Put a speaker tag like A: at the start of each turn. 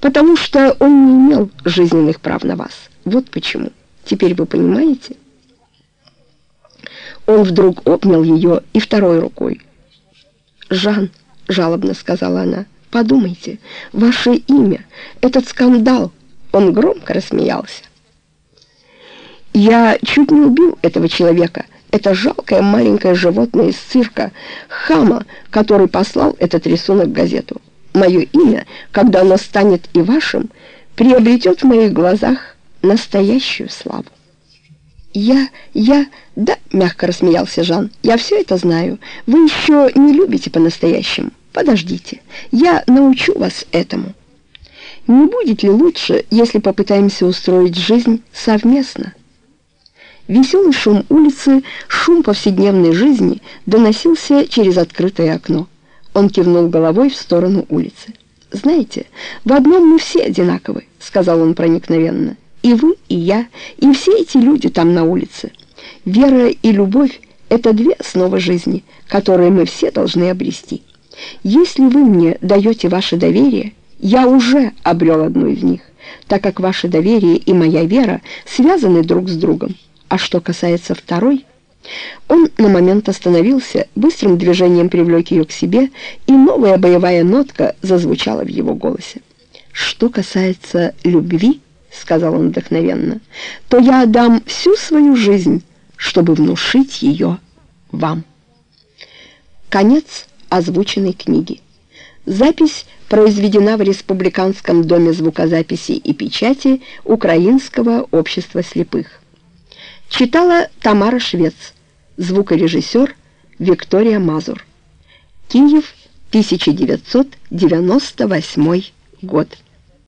A: потому что он не имел жизненных прав на вас. Вот почему. Теперь вы понимаете? Он вдруг обнял ее и второй рукой. «Жан», — жалобно сказала она, — «подумайте, ваше имя, этот скандал». Он громко рассмеялся. «Я чуть не убил этого человека. Это жалкое маленькое животное из цирка, хама, который послал этот рисунок газету. Мое имя, когда оно станет и вашим, приобретет в моих глазах настоящую славу. «Я, я...» «Да», — мягко рассмеялся Жан, — «я все это знаю. Вы еще не любите по-настоящему. Подождите, я научу вас этому». Не будет ли лучше, если попытаемся устроить жизнь совместно? Веселый шум улицы, шум повседневной жизни доносился через открытое окно. Он кивнул головой в сторону улицы. «Знаете, в одном мы все одинаковы», — сказал он проникновенно. «И вы, и я, и все эти люди там на улице. Вера и любовь — это две основы жизни, которые мы все должны обрести. Если вы мне даете ваше доверие, я уже обрел одну из них, так как ваше доверие и моя вера связаны друг с другом. А что касается второй, он на момент остановился, быстрым движением привлек ее к себе, и новая боевая нотка зазвучала в его голосе. «Что касается любви, — сказал он вдохновенно, — то я отдам всю свою жизнь, чтобы внушить ее вам». Конец озвученной книги. Запись произведена в Республиканском доме звукозаписи и печати Украинского общества слепых. Читала Тамара Швец, звукорежиссер Виктория Мазур. Киев, 1998 год.